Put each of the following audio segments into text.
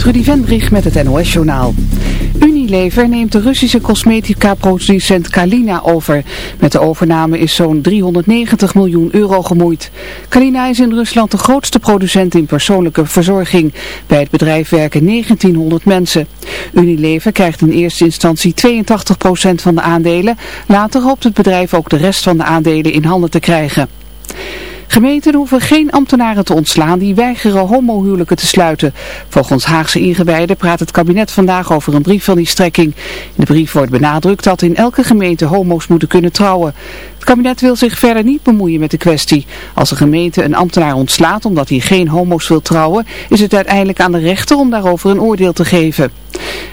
Trudy Vendrich met het NOS-journaal. Unilever neemt de Russische cosmetica-producent Kalina over. Met de overname is zo'n 390 miljoen euro gemoeid. Kalina is in Rusland de grootste producent in persoonlijke verzorging. Bij het bedrijf werken 1900 mensen. Unilever krijgt in eerste instantie 82% van de aandelen. Later hoopt het bedrijf ook de rest van de aandelen in handen te krijgen. Gemeenten hoeven geen ambtenaren te ontslaan die weigeren homohuwelijken te sluiten. Volgens Haagse ingewijden praat het kabinet vandaag over een brief van die strekking. In de brief wordt benadrukt dat in elke gemeente homo's moeten kunnen trouwen. Het kabinet wil zich verder niet bemoeien met de kwestie. Als een gemeente een ambtenaar ontslaat omdat hij geen homo's wil trouwen, is het uiteindelijk aan de rechter om daarover een oordeel te geven.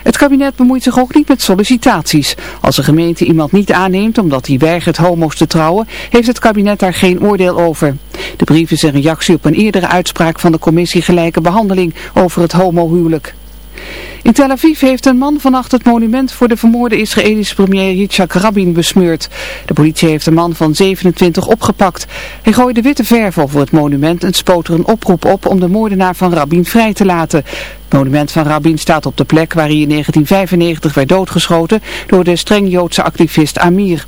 Het kabinet bemoeit zich ook niet met sollicitaties. Als een gemeente iemand niet aanneemt omdat hij weigert homo's te trouwen, heeft het kabinet daar geen oordeel over. De brief is een reactie op een eerdere uitspraak van de commissie Gelijke Behandeling over het homohuwelijk. In Tel Aviv heeft een man vannacht het monument voor de vermoorde Israëlische premier Yitzhak Rabin besmeurd. De politie heeft een man van 27 opgepakt. Hij gooide witte verf over het monument en spoot er een oproep op om de moordenaar van Rabin vrij te laten. Het monument van Rabin staat op de plek waar hij in 1995 werd doodgeschoten door de streng Joodse activist Amir.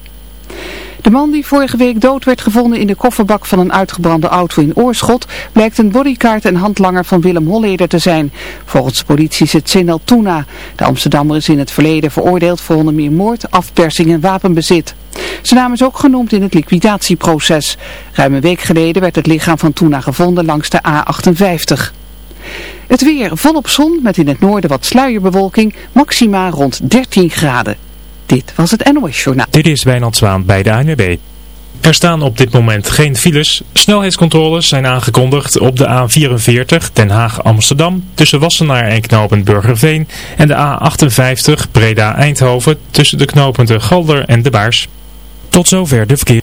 De man die vorige week dood werd gevonden in de kofferbak van een uitgebrande auto in Oorschot blijkt een bodykaart en handlanger van Willem Holleder te zijn. Volgens de politie is het Sinel Tuna. De Amsterdammer is in het verleden veroordeeld voor onder meer moord, afpersing en wapenbezit. Zijn naam is ook genoemd in het liquidatieproces. Ruim een week geleden werd het lichaam van Tuna gevonden langs de A58. Het weer volop zon met in het noorden wat sluierbewolking, maxima rond 13 graden. Dit was het NOS Journaal. Dit is Wijnand Zwaan bij de ANWB. Er staan op dit moment geen files. Snelheidscontroles zijn aangekondigd op de A44 Den Haag-Amsterdam tussen Wassenaar en knooppunt Burgerveen en de A58 Breda-Eindhoven tussen de knooppunten Galder en De Baars. Tot zover de verkeer.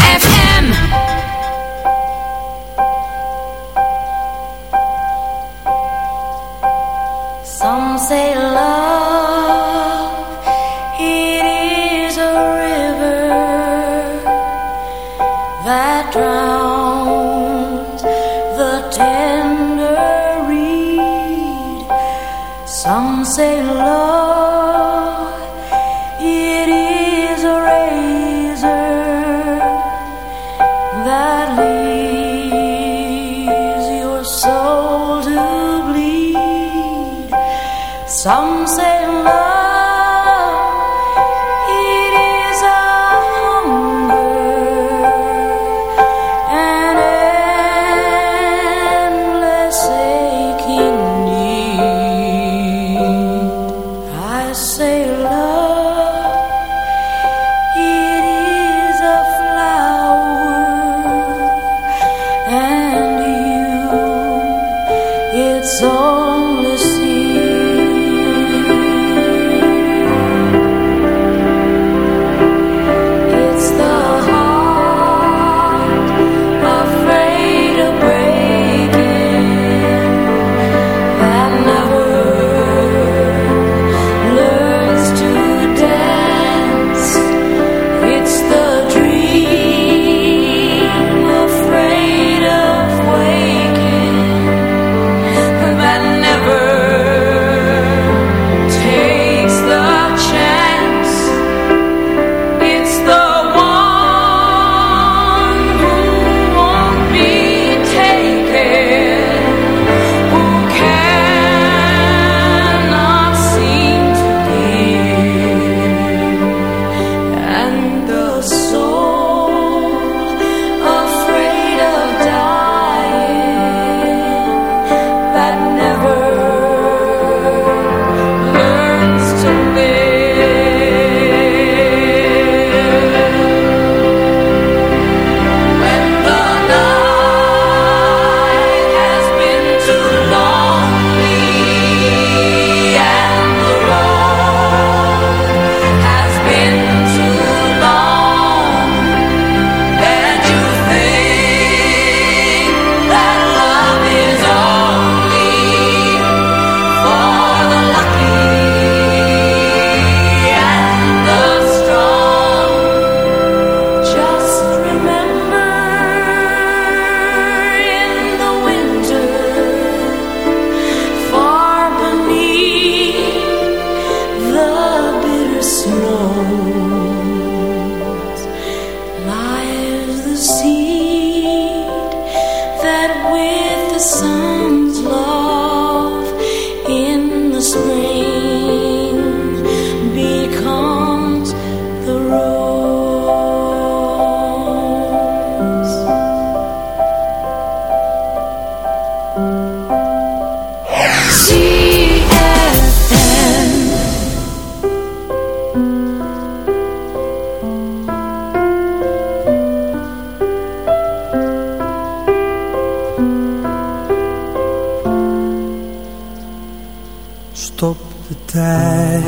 Stop de tijd.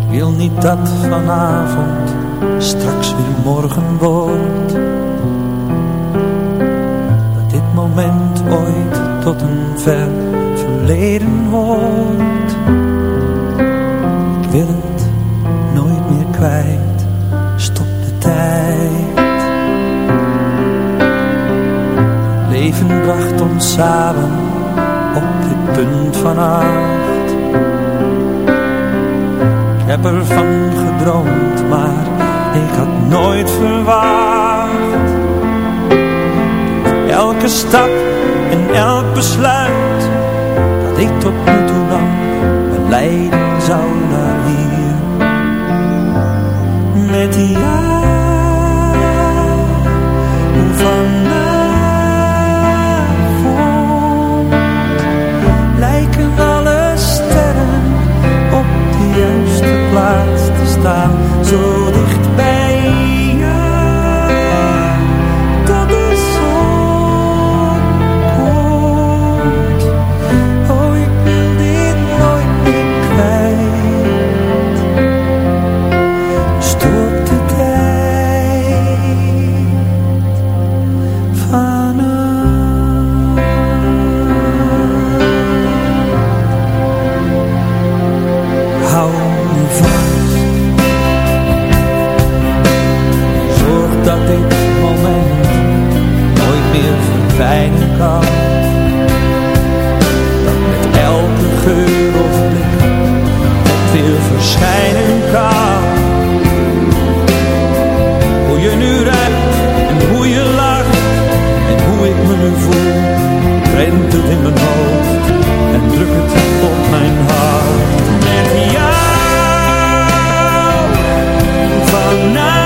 Ik wil niet dat vanavond straks weer morgen wordt. Dat dit moment ooit tot een ver verleden wordt. Ik wil het nooit meer kwijt. Stop de tijd. Leven bracht ons samen punt van acht. Ik heb ervan gedroomd, maar ik had nooit verwacht. Elke stap en elk besluit dat ik tot nu toe nam, me leiden zou naar hier. Met jou vanavond weer verschijnen kan. Hoe je nu ruikt en hoe je lacht en hoe ik me nu voel. Rent het in mijn hoofd en druk het op mijn hart. Met jou vanavond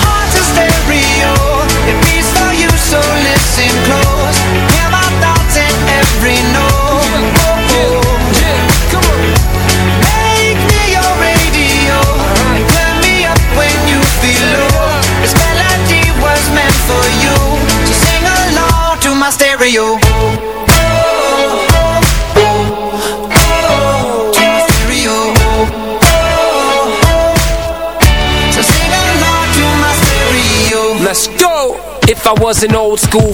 every note. Was an old school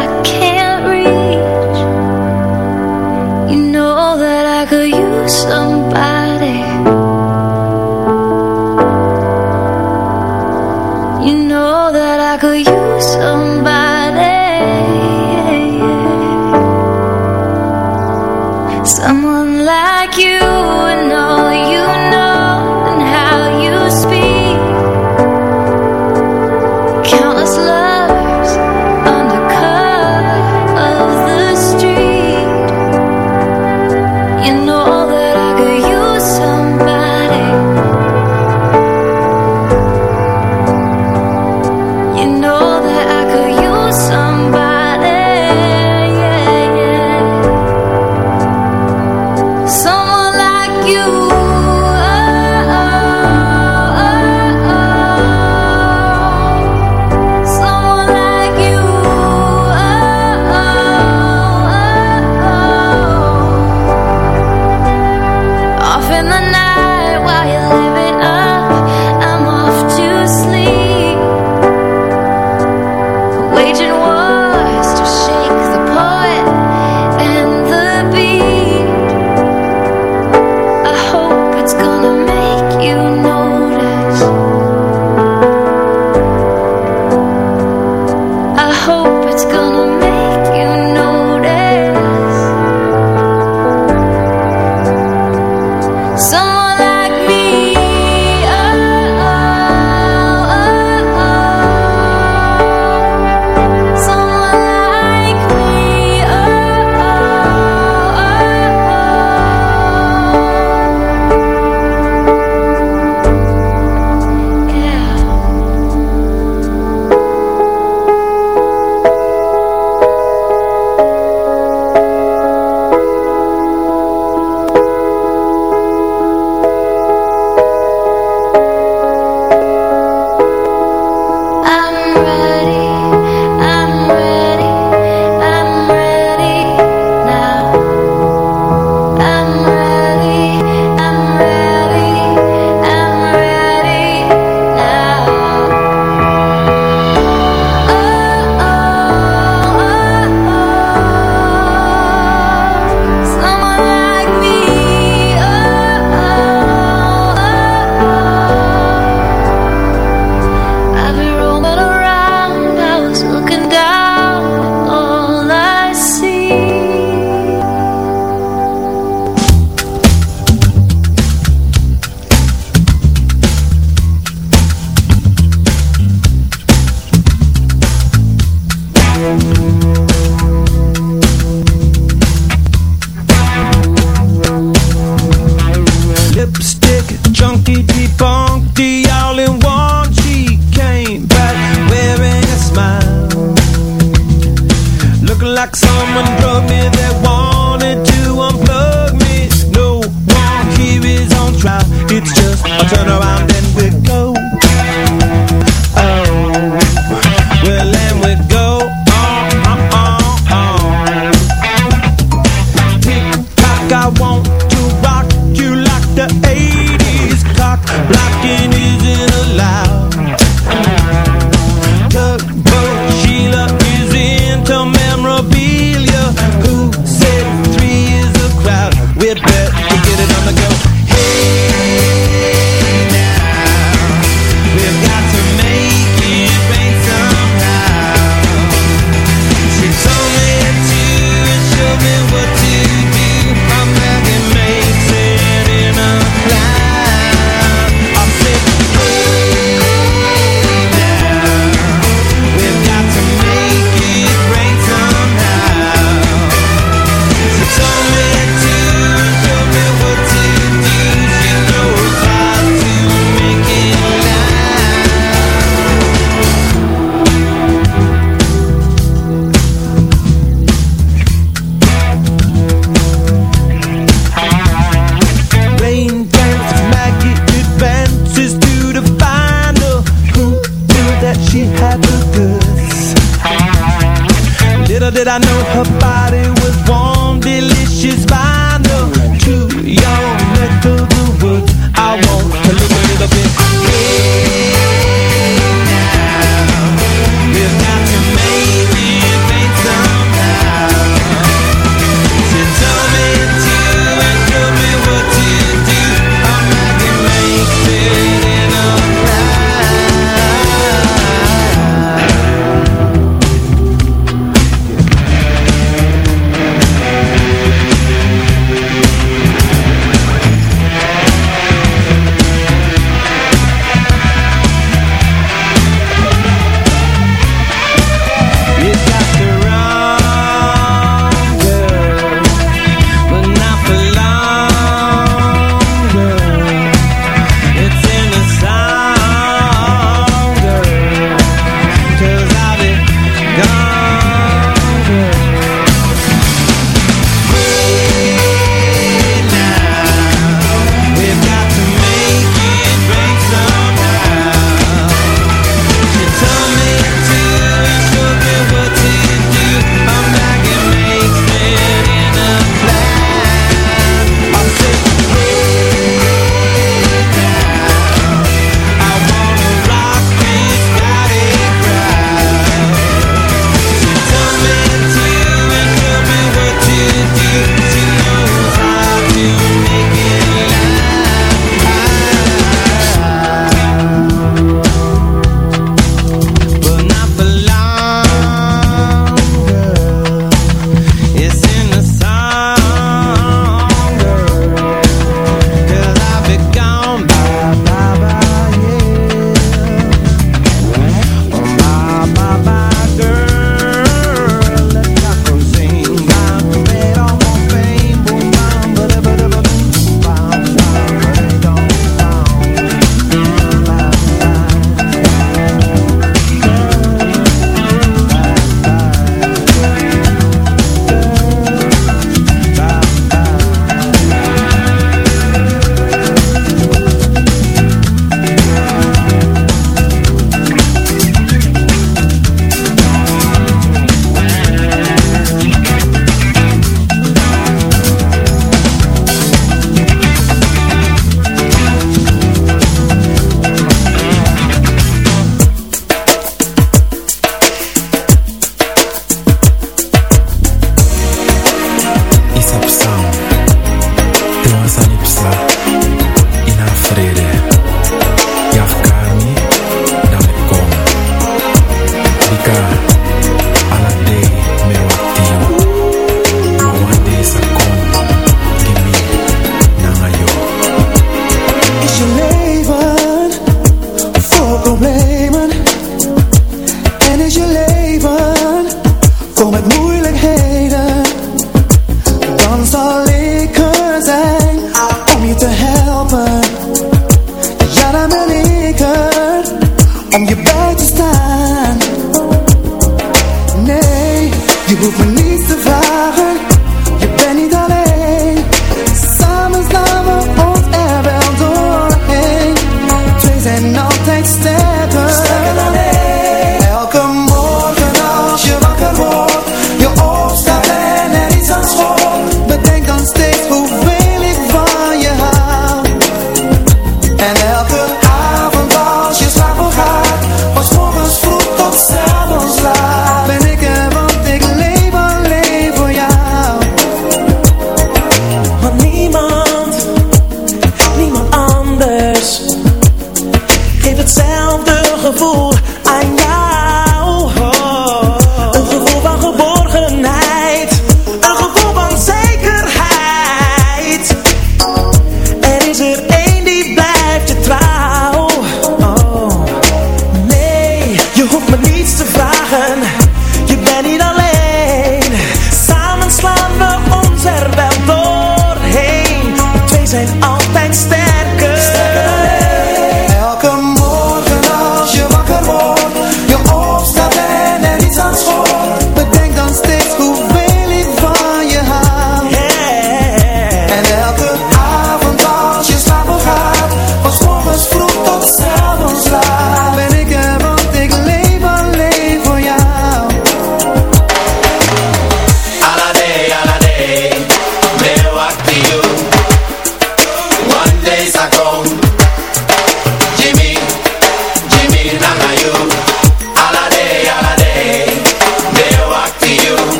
I can't